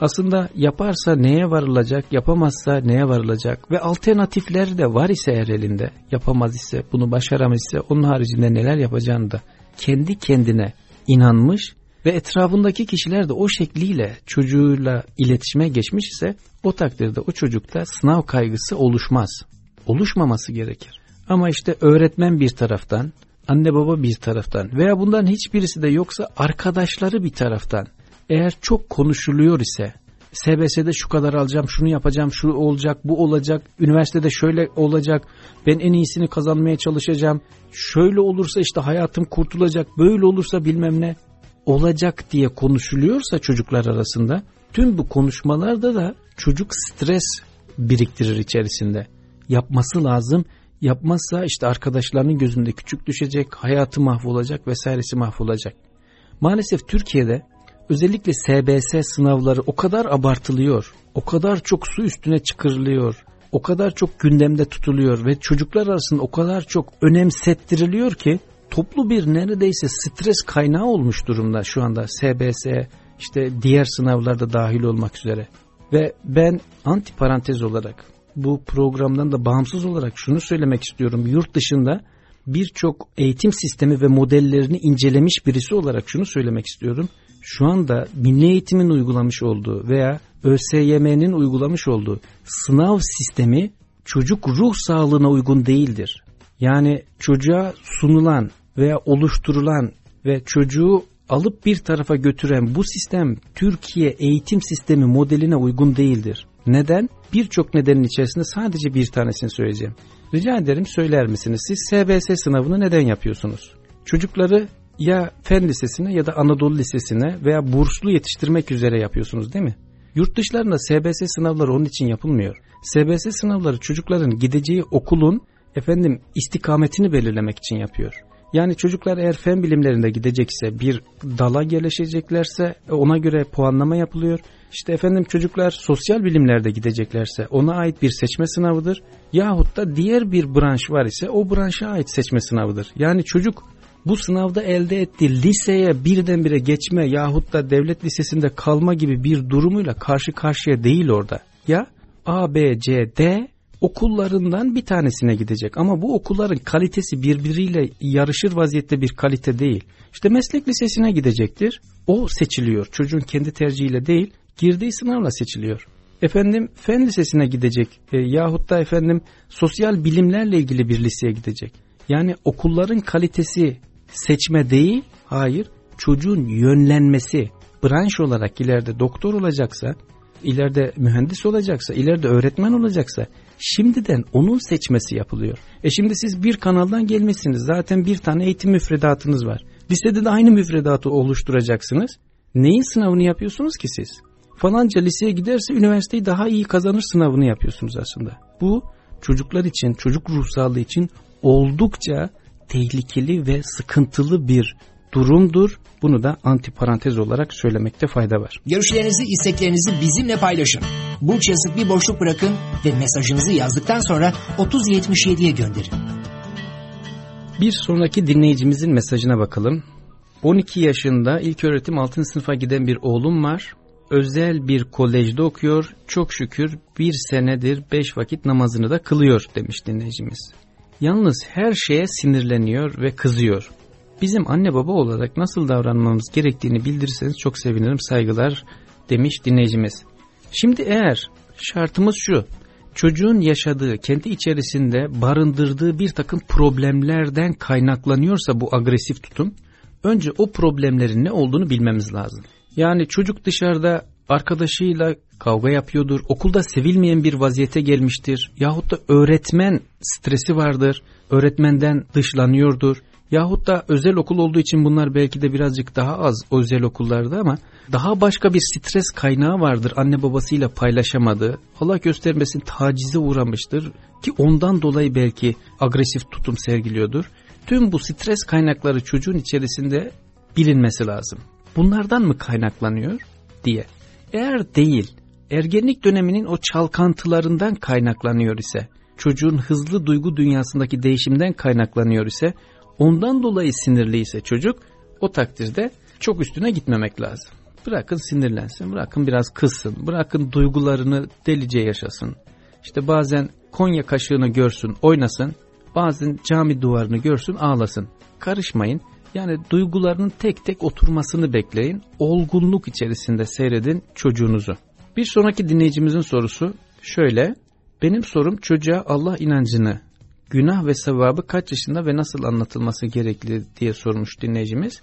B: aslında yaparsa neye varılacak, yapamazsa neye varılacak ve alternatifleri de var ise eğer elinde, yapamaz ise, bunu başaramaz ise onun haricinde neler yapacağını da kendi kendine inanmış ve etrafındaki kişiler de o şekliyle çocuğuyla iletişime geçmiş ise o takdirde o çocukta sınav kaygısı oluşmaz. Oluşmaması gerekir. Ama işte öğretmen bir taraftan, anne baba bir taraftan veya bundan hiçbirisi de yoksa arkadaşları bir taraftan eğer çok konuşuluyor ise SBS'de şu kadar alacağım, şunu yapacağım, şu olacak, bu olacak, üniversitede şöyle olacak, ben en iyisini kazanmaya çalışacağım, şöyle olursa işte hayatım kurtulacak, böyle olursa bilmem ne olacak diye konuşuluyorsa çocuklar arasında tüm bu konuşmalarda da çocuk stres biriktirir içerisinde. Yapması lazım. Yapmazsa işte arkadaşlarının gözünde küçük düşecek, hayatı mahvolacak vesairesi mahvolacak. Maalesef Türkiye'de özellikle SBS sınavları o kadar abartılıyor, o kadar çok su üstüne çıkarılıyor, o kadar çok gündemde tutuluyor ve çocuklar arasında o kadar çok önemsettiriliyor ki toplu bir neredeyse stres kaynağı olmuş durumda şu anda SBS işte diğer sınavlarda dahil olmak üzere. Ve ben anti parantez olarak bu programdan da bağımsız olarak şunu söylemek istiyorum. Yurt dışında birçok eğitim sistemi ve modellerini incelemiş birisi olarak şunu söylemek istiyorum. Şu anda milli eğitimin uygulamış olduğu veya ÖSYM'nin uygulamış olduğu sınav sistemi çocuk ruh sağlığına uygun değildir. Yani çocuğa sunulan veya oluşturulan ve çocuğu alıp bir tarafa götüren bu sistem Türkiye eğitim sistemi modeline uygun değildir. Neden? Birçok nedenin içerisinde sadece bir tanesini söyleyeceğim. Rica ederim söyler misiniz? Siz SBS sınavını neden yapıyorsunuz? Çocukları ya fen lisesine ya da Anadolu lisesine veya burslu yetiştirmek üzere yapıyorsunuz değil mi? Yurt dışlarında SBS sınavları onun için yapılmıyor. SBS sınavları çocukların gideceği okulun efendim istikametini belirlemek için yapıyor. Yani çocuklar eğer fen bilimlerinde gidecekse bir dala yerleşeceklerse ona göre puanlama yapılıyor. İşte efendim çocuklar sosyal bilimlerde gideceklerse ona ait bir seçme sınavıdır. Yahut da diğer bir branş var ise o branşa ait seçme sınavıdır. Yani çocuk bu sınavda elde ettiği liseye birdenbire geçme yahut da devlet lisesinde kalma gibi bir durumuyla karşı karşıya değil orada. Ya A, B, C, D okullarından bir tanesine gidecek. Ama bu okulların kalitesi birbiriyle yarışır vaziyette bir kalite değil. İşte meslek lisesine gidecektir. O seçiliyor. Çocuğun kendi tercihiyle değil, girdiği sınavla seçiliyor. Efendim fen lisesine gidecek e, yahut da efendim sosyal bilimlerle ilgili bir liseye gidecek. Yani okulların kalitesi seçme değil, hayır çocuğun yönlenmesi. Branş olarak ileride doktor olacaksa, ileride mühendis olacaksa, ileride öğretmen olacaksa şimdiden onun seçmesi yapılıyor. E şimdi siz bir kanaldan gelmişsiniz. Zaten bir tane eğitim müfredatınız var. Lisede de aynı müfredatı oluşturacaksınız. Neyin sınavını yapıyorsunuz ki siz? Falanca liseye giderse üniversiteyi daha iyi kazanır sınavını yapıyorsunuz aslında. Bu çocuklar için, çocuk ruh sağlığı için oldukça tehlikeli ve sıkıntılı bir durumdur. Bunu da antiparantez olarak söylemekte fayda var.
A: Görüşlerinizi, isteklerinizi bizimle paylaşın. Burç yazıp bir boşluk bırakın ve mesajınızı yazdıktan sonra 3077'ye gönderin.
B: Bir sonraki dinleyicimizin mesajına bakalım. 12 yaşında ilk öğretim 6. sınıfa giden bir oğlum var. Özel bir kolejde okuyor. Çok şükür bir senedir beş vakit namazını da kılıyor demiş dinleyicimiz. Yalnız her şeye sinirleniyor ve kızıyor. Bizim anne baba olarak nasıl davranmamız gerektiğini bildirirseniz çok sevinirim saygılar demiş dinleyicimiz. Şimdi eğer şartımız şu çocuğun yaşadığı kendi içerisinde barındırdığı bir takım problemlerden kaynaklanıyorsa bu agresif tutum önce o problemlerin ne olduğunu bilmemiz lazım. Yani çocuk dışarıda arkadaşıyla kavga yapıyordur, okulda sevilmeyen bir vaziyete gelmiştir yahut da öğretmen stresi vardır, öğretmenden dışlanıyordur yahut da özel okul olduğu için bunlar belki de birazcık daha az özel okullarda ama daha başka bir stres kaynağı vardır anne babasıyla paylaşamadığı. Allah göstermesin tacize uğramıştır ki ondan dolayı belki agresif tutum sergiliyordur. Tüm bu stres kaynakları çocuğun içerisinde bilinmesi lazım. Bunlardan mı kaynaklanıyor diye. Eğer değil, ergenlik döneminin o çalkantılarından kaynaklanıyor ise, çocuğun hızlı duygu dünyasındaki değişimden kaynaklanıyor ise, ondan dolayı sinirli ise çocuk, o takdirde çok üstüne gitmemek lazım. Bırakın sinirlensin, bırakın biraz kızsın, bırakın duygularını delice yaşasın. İşte bazen Konya kaşığını görsün, oynasın, bazen cami duvarını görsün, ağlasın. Karışmayın. Yani duygularının tek tek oturmasını bekleyin. Olgunluk içerisinde seyredin çocuğunuzu. Bir sonraki dinleyicimizin sorusu şöyle. Benim sorum çocuğa Allah inancını, günah ve sevabı kaç yaşında ve nasıl anlatılması gerekli diye sormuş dinleyicimiz.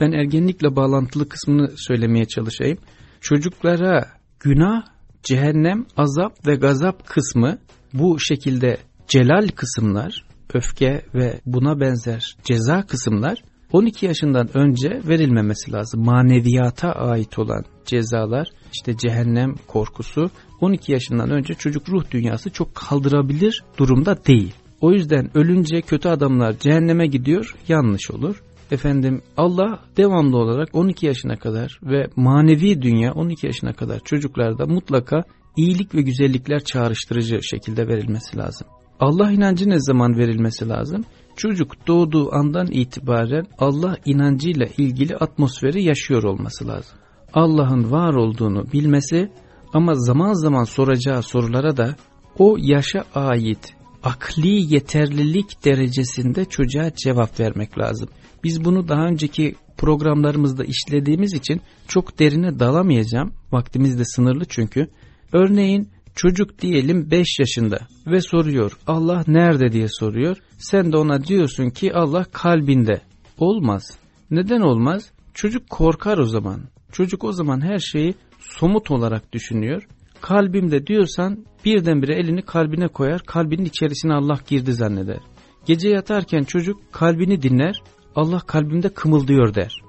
B: Ben ergenlikle bağlantılı kısmını söylemeye çalışayım. Çocuklara günah, cehennem, azap ve gazap kısmı bu şekilde celal kısımlar, öfke ve buna benzer ceza kısımlar 12 yaşından önce verilmemesi lazım. Maneviyata ait olan cezalar, işte cehennem korkusu 12 yaşından önce çocuk ruh dünyası çok kaldırabilir durumda değil. O yüzden ölünce kötü adamlar cehenneme gidiyor yanlış olur. Efendim Allah devamlı olarak 12 yaşına kadar ve manevi dünya 12 yaşına kadar çocuklarda mutlaka iyilik ve güzellikler çağrıştırıcı şekilde verilmesi lazım. Allah inancı ne zaman verilmesi lazım? Çocuk doğduğu andan itibaren Allah inancıyla ilgili atmosferi yaşıyor olması lazım. Allah'ın var olduğunu bilmesi ama zaman zaman soracağı sorulara da o yaşa ait akli yeterlilik derecesinde çocuğa cevap vermek lazım. Biz bunu daha önceki programlarımızda işlediğimiz için çok derine dalamayacağım. Vaktimiz de sınırlı çünkü. Örneğin çocuk diyelim 5 yaşında ve soruyor Allah nerede diye soruyor. Sen de ona diyorsun ki Allah kalbinde. Olmaz. Neden olmaz? Çocuk korkar o zaman. Çocuk o zaman her şeyi somut olarak düşünüyor. Kalbimde diyorsan birdenbire elini kalbine koyar, kalbinin içerisine Allah girdi zanneder. Gece yatarken çocuk kalbini dinler, Allah kalbimde kımıldıyor der.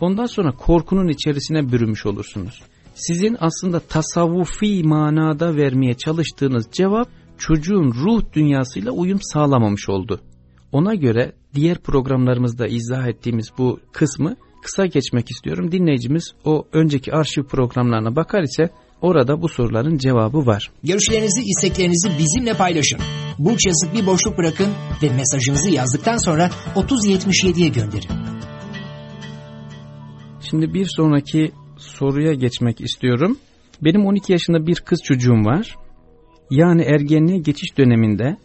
B: Ondan sonra korkunun içerisine bürümüş olursunuz. Sizin aslında tasavvufi manada vermeye çalıştığınız cevap çocuğun ruh dünyasıyla uyum sağlamamış oldu. Ona göre diğer programlarımızda izah ettiğimiz bu kısmı kısa geçmek istiyorum. Dinleyicimiz o önceki arşiv programlarına bakar ise orada bu soruların cevabı var.
A: Görüşlerinizi, isteklerinizi bizimle paylaşın. Burç yazıp bir boşluk bırakın ve mesajınızı yazdıktan sonra 3077'ye gönderin.
B: Şimdi bir sonraki soruya geçmek istiyorum. Benim 12 yaşında bir kız çocuğum var. Yani ergenliğe geçiş döneminde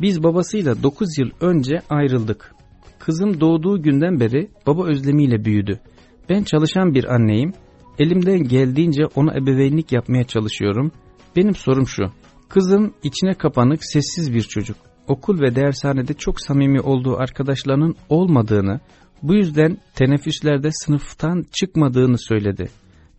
B: biz babasıyla 9 yıl önce ayrıldık. Kızım doğduğu günden beri baba özlemiyle büyüdü. Ben çalışan bir anneyim. Elimden geldiğince ona ebeveynlik yapmaya çalışıyorum. Benim sorum şu. Kızım içine kapanık sessiz bir çocuk. Okul ve dershanede çok samimi olduğu arkadaşlarının olmadığını, bu yüzden teneffüslerde sınıftan çıkmadığını söyledi.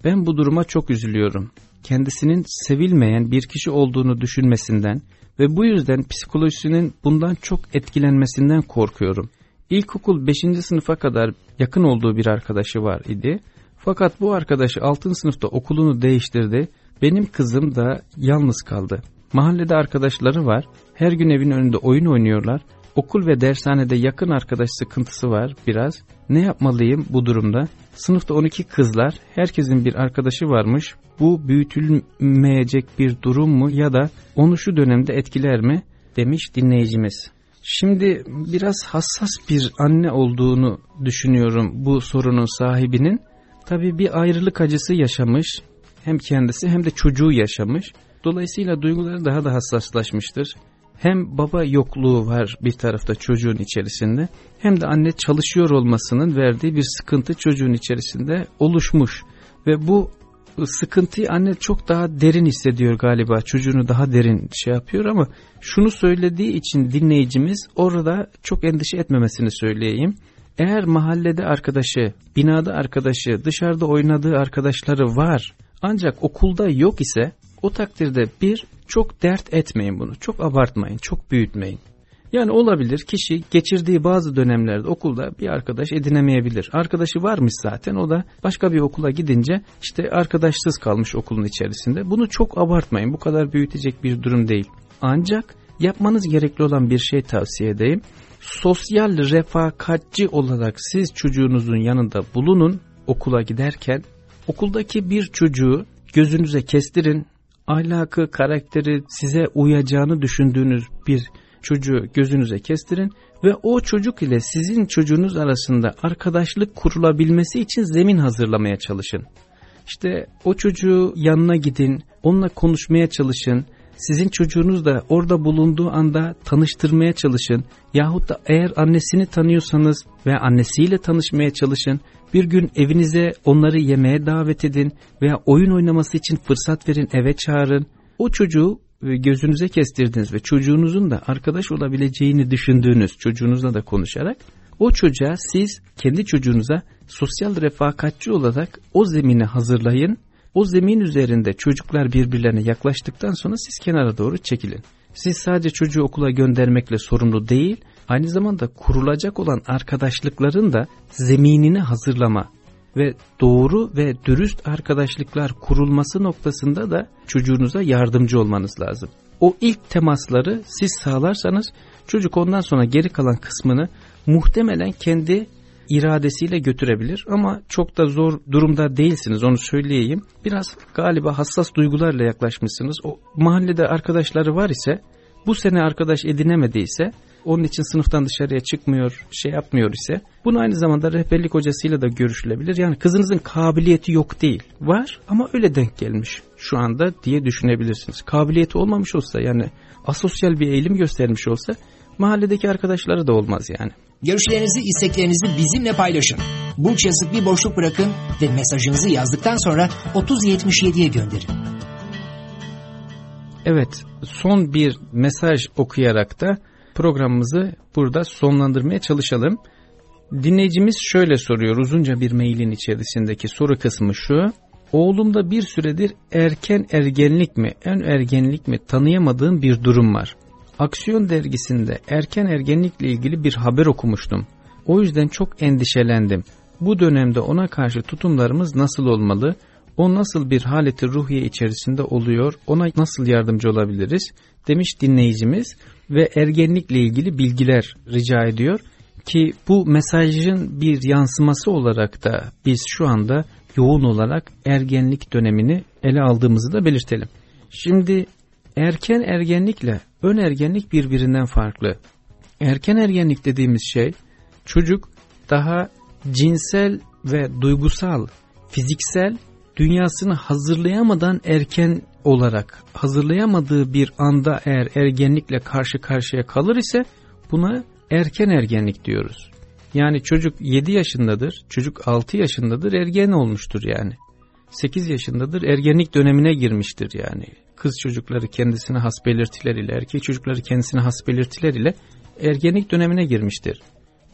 B: Ben bu duruma çok üzülüyorum. Kendisinin sevilmeyen bir kişi olduğunu düşünmesinden ve bu yüzden psikolojisinin bundan çok etkilenmesinden korkuyorum. İlkokul 5. sınıfa kadar yakın olduğu bir arkadaşı var idi. Fakat bu arkadaşı 6. sınıfta okulunu değiştirdi. Benim kızım da yalnız kaldı. Mahallede arkadaşları var. Her gün evin önünde oyun oynuyorlar. Okul ve dershanede yakın arkadaş sıkıntısı var biraz. Ne yapmalıyım bu durumda? Sınıfta 12 kızlar, herkesin bir arkadaşı varmış. Bu büyütülmeyecek bir durum mu ya da onu şu dönemde etkiler mi? Demiş dinleyicimiz. Şimdi biraz hassas bir anne olduğunu düşünüyorum bu sorunun sahibinin. Tabi bir ayrılık acısı yaşamış. hem kendisi hem de çocuğu yaşamış. Dolayısıyla duyguları daha da hassaslaşmıştır. Hem baba yokluğu var bir tarafta çocuğun içerisinde hem de anne çalışıyor olmasının verdiği bir sıkıntı çocuğun içerisinde oluşmuş. Ve bu sıkıntıyı anne çok daha derin hissediyor galiba. Çocuğunu daha derin şey yapıyor ama şunu söylediği için dinleyicimiz orada çok endişe etmemesini söyleyeyim. Eğer mahallede arkadaşı, binada arkadaşı, dışarıda oynadığı arkadaşları var ancak okulda yok ise o takdirde bir çok dert etmeyin bunu. Çok abartmayın, çok büyütmeyin. Yani olabilir kişi geçirdiği bazı dönemlerde okulda bir arkadaş edinemeyebilir. Arkadaşı varmış zaten o da başka bir okula gidince işte arkadaşsız kalmış okulun içerisinde. Bunu çok abartmayın bu kadar büyütecek bir durum değil. Ancak yapmanız gerekli olan bir şey tavsiye edeyim. Sosyal refakatçi olarak siz çocuğunuzun yanında bulunun okula giderken. Okuldaki bir çocuğu gözünüze kestirin. Ahlakı, karakteri size uyacağını düşündüğünüz bir çocuğu gözünüze kestirin ve o çocuk ile sizin çocuğunuz arasında arkadaşlık kurulabilmesi için zemin hazırlamaya çalışın. İşte o çocuğu yanına gidin, onunla konuşmaya çalışın, sizin çocuğunuz da orada bulunduğu anda tanıştırmaya çalışın. Yahut da eğer annesini tanıyorsanız ve annesiyle tanışmaya çalışın. Bir gün evinize onları yemeğe davet edin veya oyun oynaması için fırsat verin eve çağırın. O çocuğu gözünüze kestirdiniz ve çocuğunuzun da arkadaş olabileceğini düşündüğünüz çocuğunuzla da konuşarak o çocuğa siz kendi çocuğunuza sosyal refakatçi olarak o zemini hazırlayın. O zemin üzerinde çocuklar birbirlerine yaklaştıktan sonra siz kenara doğru çekilin. Siz sadece çocuğu okula göndermekle sorumlu değil, aynı zamanda kurulacak olan arkadaşlıkların da zeminini hazırlama ve doğru ve dürüst arkadaşlıklar kurulması noktasında da çocuğunuza yardımcı olmanız lazım. O ilk temasları siz sağlarsanız çocuk ondan sonra geri kalan kısmını muhtemelen kendi iradesiyle götürebilir ama çok da zor durumda değilsiniz onu söyleyeyim. Biraz galiba hassas duygularla yaklaşmışsınız. O mahallede arkadaşları var ise bu sene arkadaş edinemediyse onun için sınıftan dışarıya çıkmıyor, şey yapmıyor ise bunu aynı zamanda rehberlik hocasıyla da görüşülebilir. Yani kızınızın kabiliyeti yok değil. Var ama öyle denk gelmiş şu anda diye düşünebilirsiniz. Kabiliyeti olmamış olsa yani asosyal bir eğilim göstermiş olsa mahalledeki arkadaşları da olmaz yani.
A: Görüşlerinizi, isteklerinizi bizimle paylaşın. Burç yazıp bir boşluk bırakın ve mesajınızı yazdıktan sonra 3077'ye gönderin.
B: Evet, son bir mesaj okuyarak da programımızı burada sonlandırmaya çalışalım. Dinleyicimiz şöyle soruyor uzunca bir mailin içerisindeki soru kısmı şu. Oğlumda bir süredir erken ergenlik mi, en ergenlik mi tanıyamadığım bir durum var. Aksiyon dergisinde erken ergenlikle ilgili bir haber okumuştum. O yüzden çok endişelendim. Bu dönemde ona karşı tutumlarımız nasıl olmalı? O nasıl bir haleti ruhiye içerisinde oluyor? Ona nasıl yardımcı olabiliriz? Demiş dinleyicimiz ve ergenlikle ilgili bilgiler rica ediyor ki bu mesajın bir yansıması olarak da biz şu anda yoğun olarak ergenlik dönemini ele aldığımızı da belirtelim. Şimdi erken ergenlikle ön ergenlik birbirinden farklı. Erken ergenlik dediğimiz şey çocuk daha cinsel ve duygusal, fiziksel dünyasını hazırlayamadan erken olarak hazırlayamadığı bir anda eğer ergenlikle karşı karşıya kalır ise buna erken ergenlik diyoruz. Yani çocuk 7 yaşındadır, çocuk 6 yaşındadır, ergen olmuştur yani. 8 yaşındadır, ergenlik dönemine girmiştir yani. Kız çocukları kendisine has belirtiler ile, erkek çocukları kendisine has belirtiler ile ergenlik dönemine girmiştir.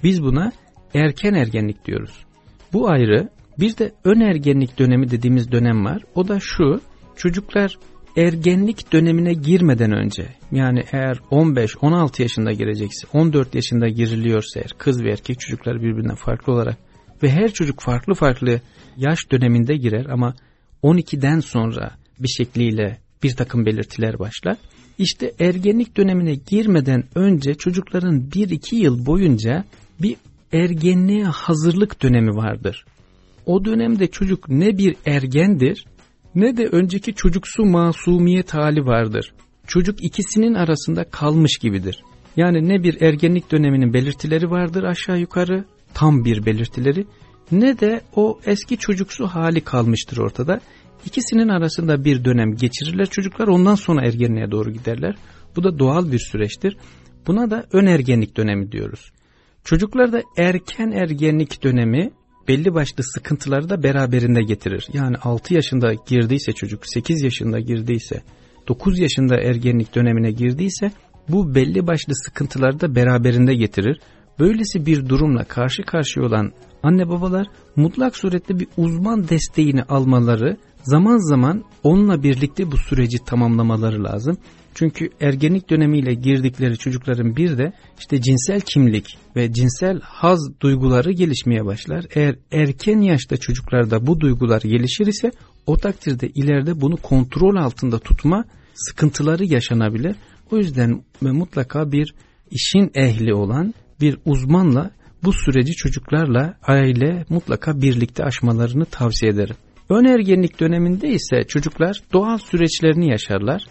B: Biz buna erken ergenlik diyoruz. Bu ayrı bir de ön ergenlik dönemi dediğimiz dönem var. O da şu, çocuklar ergenlik dönemine girmeden önce yani eğer 15-16 yaşında girecekse 14 yaşında giriliyorsa eğer kız ve erkek çocuklar birbirinden farklı olarak ve her çocuk farklı farklı yaş döneminde girer ama 12'den sonra bir şekliyle bir takım belirtiler başlar. İşte ergenlik dönemine girmeden önce çocukların 1-2 yıl boyunca bir ergenliğe hazırlık dönemi vardır. O dönemde çocuk ne bir ergendir ne de önceki çocuksu masumiyet hali vardır. Çocuk ikisinin arasında kalmış gibidir. Yani ne bir ergenlik döneminin belirtileri vardır aşağı yukarı tam bir belirtileri ne de o eski çocuksu hali kalmıştır ortada. İkisinin arasında bir dönem geçirirler çocuklar ondan sonra ergenliğe doğru giderler. Bu da doğal bir süreçtir. Buna da ön ergenlik dönemi diyoruz. Çocuklarda erken ergenlik dönemi belli başlı sıkıntıları da beraberinde getirir. Yani 6 yaşında girdiyse çocuk, 8 yaşında girdiyse, 9 yaşında ergenlik dönemine girdiyse bu belli başlı sıkıntıları da beraberinde getirir. Böylesi bir durumla karşı karşıya olan anne babalar mutlak surette bir uzman desteğini almaları, zaman zaman onunla birlikte bu süreci tamamlamaları lazım. Çünkü ergenlik dönemiyle girdikleri çocukların bir de işte cinsel kimlik ve cinsel haz duyguları gelişmeye başlar. Eğer erken yaşta çocuklarda bu duygular gelişir ise o takdirde ileride bunu kontrol altında tutma sıkıntıları yaşanabilir. O yüzden mutlaka bir işin ehli olan bir uzmanla bu süreci çocuklarla aile mutlaka birlikte aşmalarını tavsiye ederim. Ön ergenlik döneminde ise çocuklar doğal süreçlerini yaşarlar.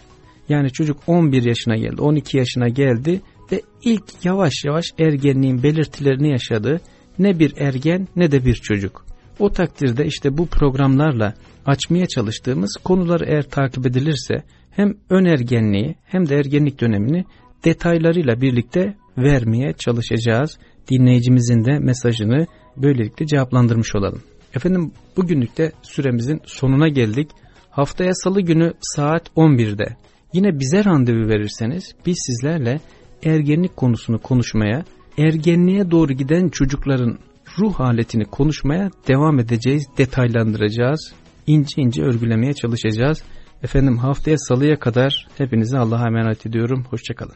B: Yani çocuk 11 yaşına geldi, 12 yaşına geldi ve ilk yavaş yavaş ergenliğin belirtilerini yaşadı. Ne bir ergen ne de bir çocuk. O takdirde işte bu programlarla açmaya çalıştığımız konuları eğer takip edilirse hem ön ergenliği hem de ergenlik dönemini detaylarıyla birlikte vermeye çalışacağız. Dinleyicimizin de mesajını böylelikle cevaplandırmış olalım. Efendim bugünlük de süremizin sonuna geldik. Haftaya salı günü saat 11'de yine bize randevu verirseniz biz sizlerle ergenlik konusunu konuşmaya, ergenliğe doğru giden çocukların ruh haletini konuşmaya devam edeceğiz, detaylandıracağız, ince ince örgülemeye çalışacağız. Efendim haftaya salıya kadar hepinize Allah'a emanet ediyorum. Hoşçakalın.